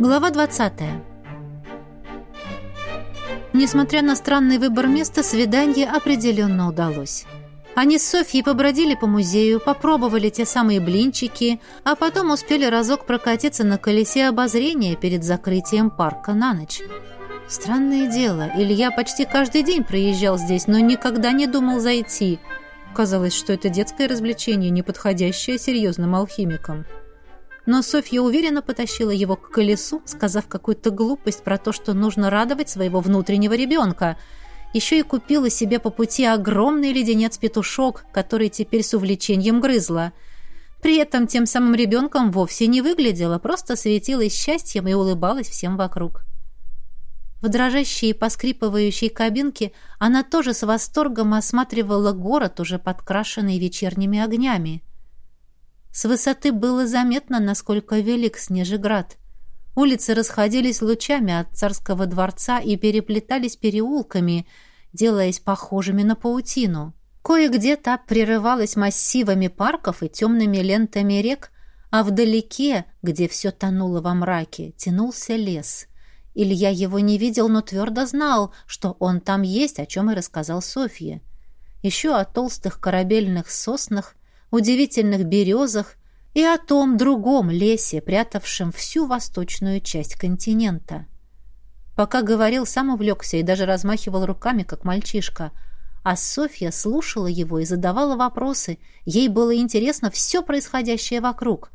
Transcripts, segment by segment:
Глава 20. Несмотря на странный выбор места, свидание определенно удалось. Они с Софьей побродили по музею, попробовали те самые блинчики, а потом успели разок прокатиться на колесе обозрения перед закрытием парка на ночь. Странное дело, Илья почти каждый день проезжал здесь, но никогда не думал зайти. Казалось, что это детское развлечение, не подходящее серьезным алхимикам но Софья уверенно потащила его к колесу, сказав какую-то глупость про то, что нужно радовать своего внутреннего ребенка. Еще и купила себе по пути огромный леденец-петушок, который теперь с увлечением грызла. При этом тем самым ребенком вовсе не выглядела, просто светилась счастьем и улыбалась всем вокруг. В дрожащей и поскрипывающей кабинке она тоже с восторгом осматривала город, уже подкрашенный вечерними огнями. С высоты было заметно, насколько велик Снежеград. Улицы расходились лучами от царского дворца и переплетались переулками, делаясь похожими на паутину. Кое-где та прерывалась массивами парков и темными лентами рек, а вдалеке, где все тонуло во мраке, тянулся лес. Илья его не видел, но твердо знал, что он там есть, о чем и рассказал Софье. Еще о толстых корабельных соснах удивительных березах и о том другом лесе, прятавшем всю восточную часть континента. Пока говорил, сам увлекся и даже размахивал руками, как мальчишка. А Софья слушала его и задавала вопросы. Ей было интересно все происходящее вокруг.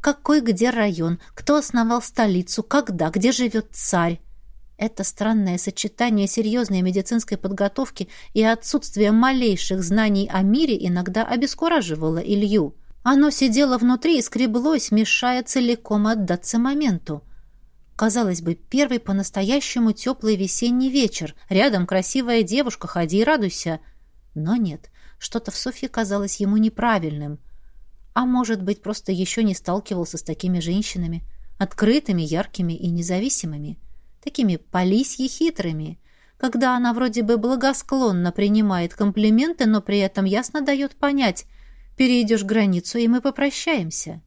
Какой где район, кто основал столицу, когда, где живет царь. Это странное сочетание серьезной медицинской подготовки и отсутствия малейших знаний о мире иногда обескураживало Илью. Оно сидело внутри и скреблось, мешая целиком отдаться моменту. Казалось бы, первый по-настоящему теплый весенний вечер. Рядом красивая девушка, ходи и радуйся. Но нет, что-то в Софье казалось ему неправильным. А может быть, просто еще не сталкивался с такими женщинами, открытыми, яркими и независимыми такими полисьи хитрыми, когда она вроде бы благосклонно принимает комплименты, но при этом ясно дает понять, перейдешь границу, и мы попрощаемся.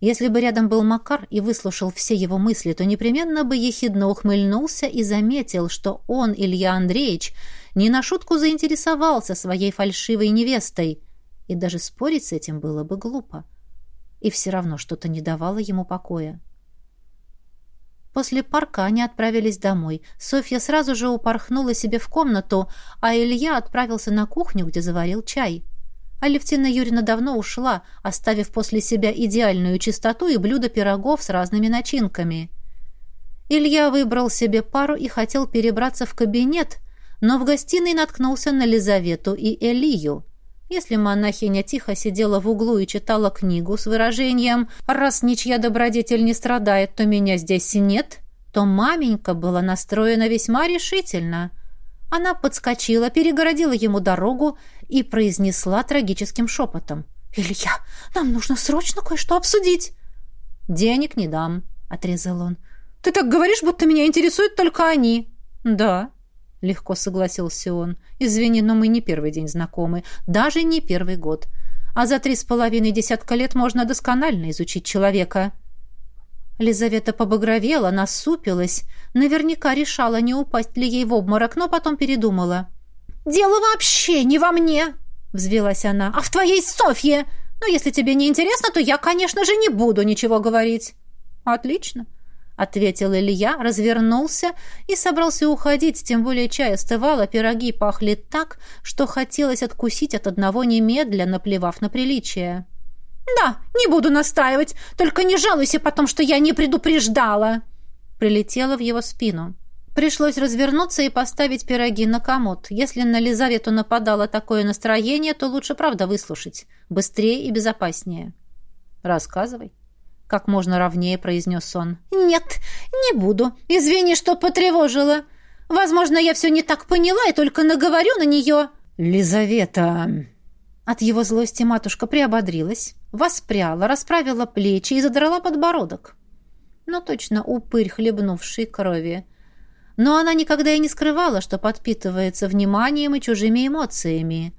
Если бы рядом был Макар и выслушал все его мысли, то непременно бы ехидно ухмыльнулся и заметил, что он, Илья Андреевич, не на шутку заинтересовался своей фальшивой невестой, и даже спорить с этим было бы глупо. И все равно что-то не давало ему покоя. После парка они отправились домой. Софья сразу же упорхнула себе в комнату, а Илья отправился на кухню, где заварил чай. Алевтина Юрьевна давно ушла, оставив после себя идеальную чистоту и блюдо пирогов с разными начинками. Илья выбрал себе пару и хотел перебраться в кабинет, но в гостиной наткнулся на Лизавету и Элию. Если монахиня тихо сидела в углу и читала книгу с выражением «Раз ничья добродетель не страдает, то меня здесь нет», то маменька была настроена весьма решительно. Она подскочила, перегородила ему дорогу и произнесла трагическим шепотом. «Илья, нам нужно срочно кое-что обсудить». «Денег не дам», — отрезал он. «Ты так говоришь, будто меня интересуют только они». «Да», — легко согласился он. «Извини, но мы не первый день знакомы, даже не первый год. А за три с половиной десятка лет можно досконально изучить человека». Лизавета побагровела, насупилась, наверняка решала, не упасть ли ей в обморок, но потом передумала. «Дело вообще не во мне!» — взвелась она. «А в твоей Софье! Но если тебе не интересно, то я, конечно же, не буду ничего говорить». «Отлично. — ответил Илья, развернулся и собрался уходить, тем более чай остывал, а пироги пахли так, что хотелось откусить от одного немедля, наплевав на приличие. «Да, не буду настаивать, только не жалуйся потом, что я не предупреждала!» Прилетела в его спину. Пришлось развернуться и поставить пироги на комод. Если на Лизавету нападало такое настроение, то лучше правда выслушать. Быстрее и безопаснее. «Рассказывай», — как можно ровнее произнес он. «Нет, не буду. Извини, что потревожила. Возможно, я все не так поняла и только наговорю на нее». «Лизавета...» От его злости матушка приободрилась, воспряла, расправила плечи и задрала подбородок. Ну, точно упырь, хлебнувший крови. Но она никогда и не скрывала, что подпитывается вниманием и чужими эмоциями.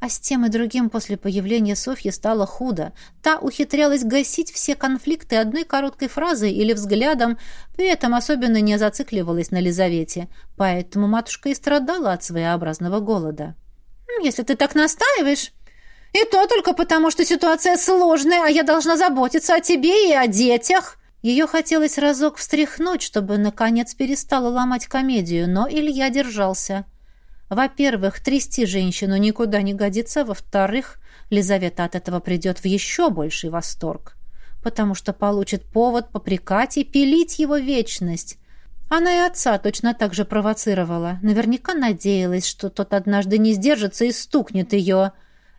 А с тем и другим после появления Софьи стало худо. Та ухитрялась гасить все конфликты одной короткой фразой или взглядом, при этом особенно не зацикливалась на Лизавете, поэтому матушка и страдала от своеобразного голода. «Если ты так настаиваешь...» «И то только потому, что ситуация сложная, а я должна заботиться о тебе и о детях!» Ее хотелось разок встряхнуть, чтобы, наконец, перестала ломать комедию, но Илья держался – во-первых, трясти женщину никуда не годится. Во-вторых, Лизавета от этого придет в еще больший восторг, потому что получит повод попрекать и пилить его вечность. Она и отца точно так же провоцировала. Наверняка надеялась, что тот однажды не сдержится и стукнет ее.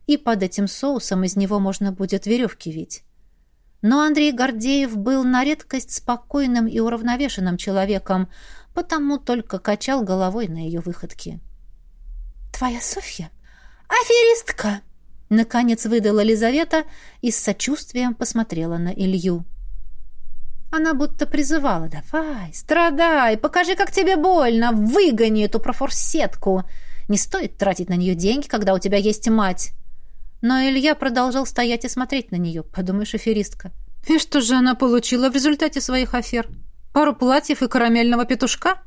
И под этим соусом из него можно будет веревки вить. Но Андрей Гордеев был на редкость спокойным и уравновешенным человеком, потому только качал головой на ее выходки. «Твоя Софья? Аферистка!» Наконец выдала Лизавета и с сочувствием посмотрела на Илью. Она будто призывала «Давай, страдай, покажи, как тебе больно, выгони эту профорсетку. Не стоит тратить на нее деньги, когда у тебя есть мать». Но Илья продолжал стоять и смотреть на нее. Подумаешь, аферистка. И что же она получила в результате своих афер? Пару платьев и карамельного петушка?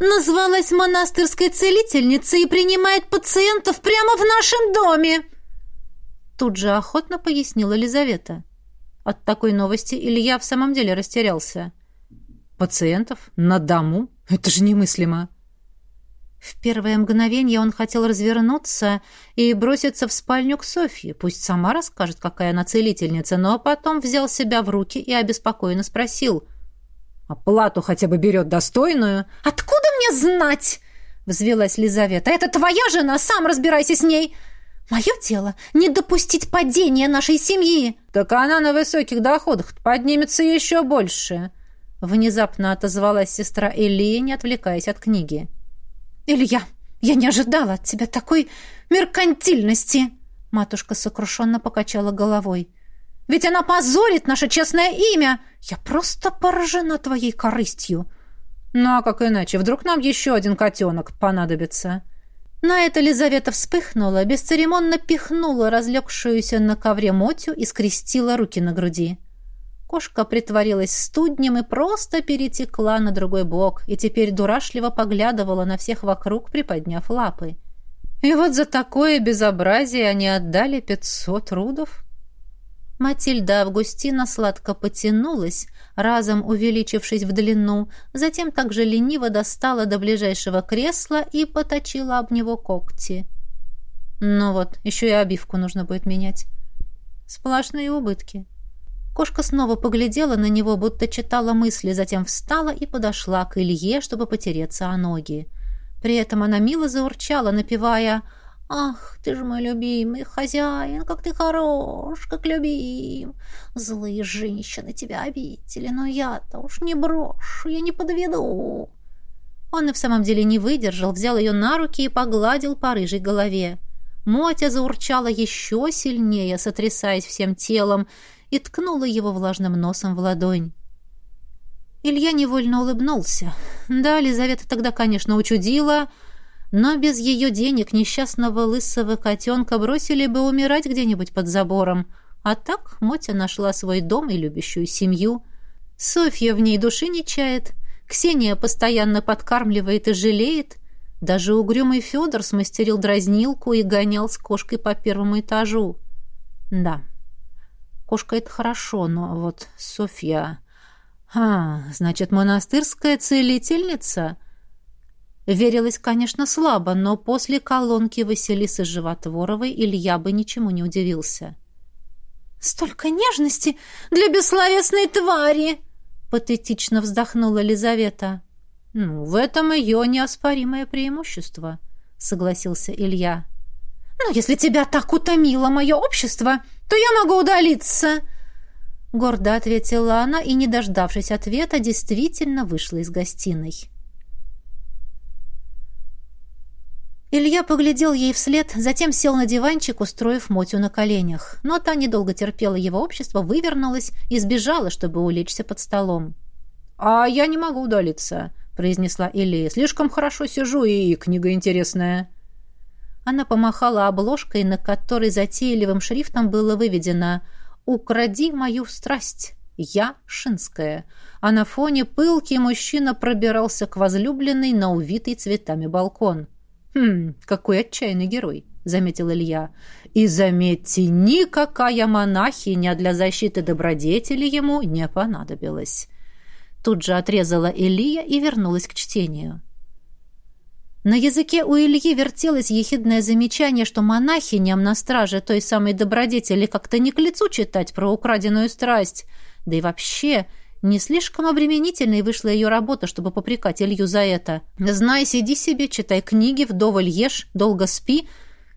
Назвалась монастырской целительницей и принимает пациентов прямо в нашем доме!» Тут же охотно пояснила Елизавета. От такой новости Илья в самом деле растерялся. «Пациентов? На дому? Это же немыслимо!» В первое мгновение он хотел развернуться и броситься в спальню к Софье. Пусть сама расскажет, какая она целительница, но потом взял себя в руки и обеспокоенно спросил. «Оплату хотя бы берет достойную?» «Откуда мне знать?» — взвелась Лизавета. «Это твоя жена, сам разбирайся с ней!» «Мое дело — не допустить падения нашей семьи!» «Так она на высоких доходах поднимется еще больше!» Внезапно отозвалась сестра Элия, не отвлекаясь от книги. «Илья, я не ожидала от тебя такой меркантильности!» Матушка сокрушенно покачала головой. «Ведь она позорит наше честное имя! Я просто поражена твоей корыстью!» Ну а как иначе? Вдруг нам еще один котенок понадобится?» На это Лизавета вспыхнула, бесцеремонно пихнула разлегшуюся на ковре Мотю и скрестила руки на груди. Кошка притворилась студнем и просто перетекла на другой бок, и теперь дурашливо поглядывала на всех вокруг, приподняв лапы. И вот за такое безобразие они отдали пятьсот рудов. Матильда Августина сладко потянулась, разом увеличившись в длину, затем также лениво достала до ближайшего кресла и поточила об него когти. Ну вот, еще и обивку нужно будет менять. Сплошные убытки. Кошка снова поглядела на него, будто читала мысли, затем встала и подошла к Илье, чтобы потереться о ноги. При этом она мило заурчала, напевая «Ах, ты же мой любимый хозяин, как ты хорош, как любим! Злые женщины тебя обидели, но я-то уж не брошу, я не подведу!» Он и в самом деле не выдержал, взял ее на руки и погладил по рыжей голове. Мотя заурчала еще сильнее, сотрясаясь всем телом, и ткнула его влажным носом в ладонь. Илья невольно улыбнулся. Да, Лизавета тогда, конечно, учудила, — но без ее денег несчастного лысого котенка бросили бы умирать где-нибудь под забором. А так Мотя нашла свой дом и любящую семью. Софья в ней души не чает. Ксения постоянно подкармливает и жалеет. Даже угрюмый Федор смастерил дразнилку и гонял с кошкой по первому этажу. Да, кошка — это хорошо, но вот Софья... А, значит, монастырская целительница — Верилось, конечно, слабо, но после колонки Василисы Животворовой Илья бы ничему не удивился. «Столько нежности для бессловесной твари!» — патетично вздохнула Лизавета. «Ну, в этом ее неоспоримое преимущество», — согласился Илья. «Ну, если тебя так утомило мое общество, то я могу удалиться!» Гордо ответила она и, не дождавшись ответа, действительно вышла из гостиной. Илья поглядел ей вслед, затем сел на диванчик, устроив Мотю на коленях. Но та недолго терпела его общество, вывернулась и сбежала, чтобы улечься под столом. «А я не могу удалиться», — произнесла Илья. «Слишком хорошо сижу, и книга интересная». Она помахала обложкой, на которой затейливым шрифтом было выведено «Укради мою страсть». Я Шинская, а на фоне пылкий мужчина пробирался к возлюбленной на увитый цветами балкон. «Хм, какой отчаянный герой!» — заметил Илья. «И заметьте, никакая монахиня для защиты добродетели ему не понадобилась». Тут же отрезала Илья и вернулась к чтению. На языке у Ильи вертелось ехидное замечание, что монахиням на страже той самой добродетели как-то не к лицу читать про украденную страсть — да и вообще, не слишком обременительной вышла ее работа, чтобы попрекать Илью за это. Знай, сиди себе, читай книги, вдоволь ешь, долго спи,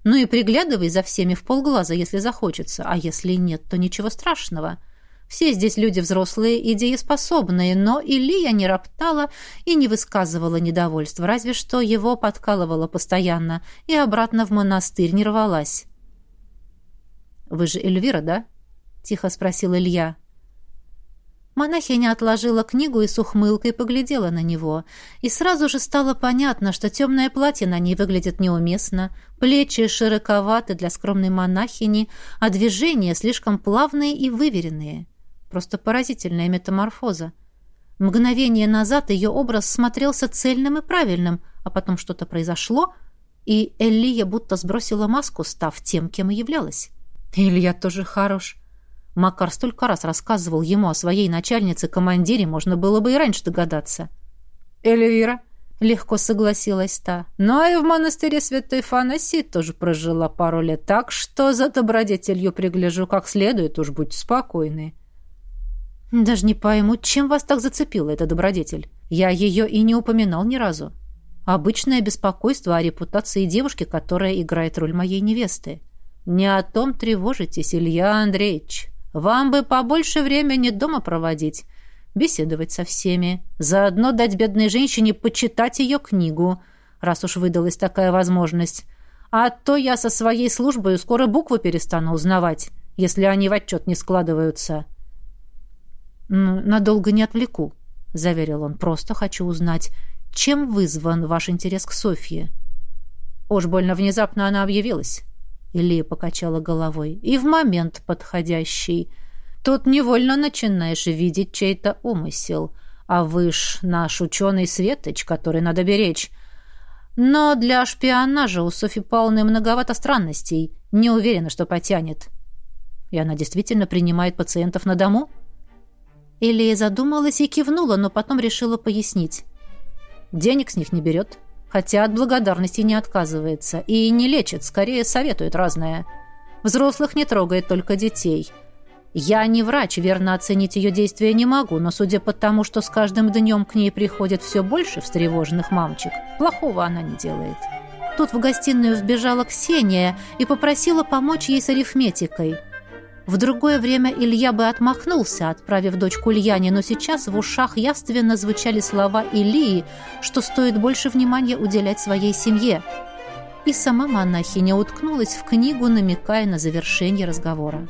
ну и приглядывай за всеми в полглаза, если захочется, а если нет, то ничего страшного. Все здесь люди взрослые и дееспособные, но Илья не роптала и не высказывала недовольства, разве что его подкалывала постоянно и обратно в монастырь не рвалась. «Вы же Эльвира, да?» — тихо спросил Илья. Монахиня отложила книгу и с ухмылкой поглядела на него, и сразу же стало понятно, что темное платье на ней выглядит неуместно, плечи широковаты для скромной монахини, а движения слишком плавные и выверенные. Просто поразительная метаморфоза. Мгновение назад ее образ смотрелся цельным и правильным, а потом что-то произошло, и Эллия будто сбросила маску, став тем, кем и являлась. «Илья тоже хорош», Макар столько раз рассказывал ему о своей начальнице-командире, можно было бы и раньше догадаться. «Эльвира», — легко согласилась та, «ну и в монастыре святой Фанасии тоже прожила пару лет, так что за добродетелью пригляжу как следует, уж будь спокойны». «Даже не пойму, чем вас так зацепила эта добродетель? Я ее и не упоминал ни разу. Обычное беспокойство о репутации девушки, которая играет роль моей невесты». «Не о том тревожитесь, Илья Андреевич», вам бы побольше времени дома проводить, беседовать со всеми, заодно дать бедной женщине почитать ее книгу, раз уж выдалась такая возможность. А то я со своей службой скоро буквы перестану узнавать, если они в отчет не складываются». «Ну, надолго не отвлеку», — заверил он. «Просто хочу узнать, чем вызван ваш интерес к Софье?» Уж больно внезапно она объявилась. Илья покачала головой. «И в момент подходящий. Тут невольно начинаешь видеть чей-то умысел. А вы ж наш ученый Светоч, который надо беречь. Но для шпионажа у Софьи Павловны многовато странностей. Не уверена, что потянет. И она действительно принимает пациентов на дому?» Илья задумалась и кивнула, но потом решила пояснить. «Денег с них не берет» хотя от благодарности не отказывается и не лечит, скорее советует разное. Взрослых не трогает только детей. Я не врач, верно оценить ее действия не могу, но судя по тому, что с каждым днем к ней приходит все больше встревоженных мамчик, плохого она не делает. Тут в гостиную вбежала Ксения и попросила помочь ей с арифметикой – в другое время Илья бы отмахнулся, отправив дочку Ильяне, но сейчас в ушах яственно звучали слова Илии, что стоит больше внимания уделять своей семье. И сама монахиня уткнулась в книгу, намекая на завершение разговора.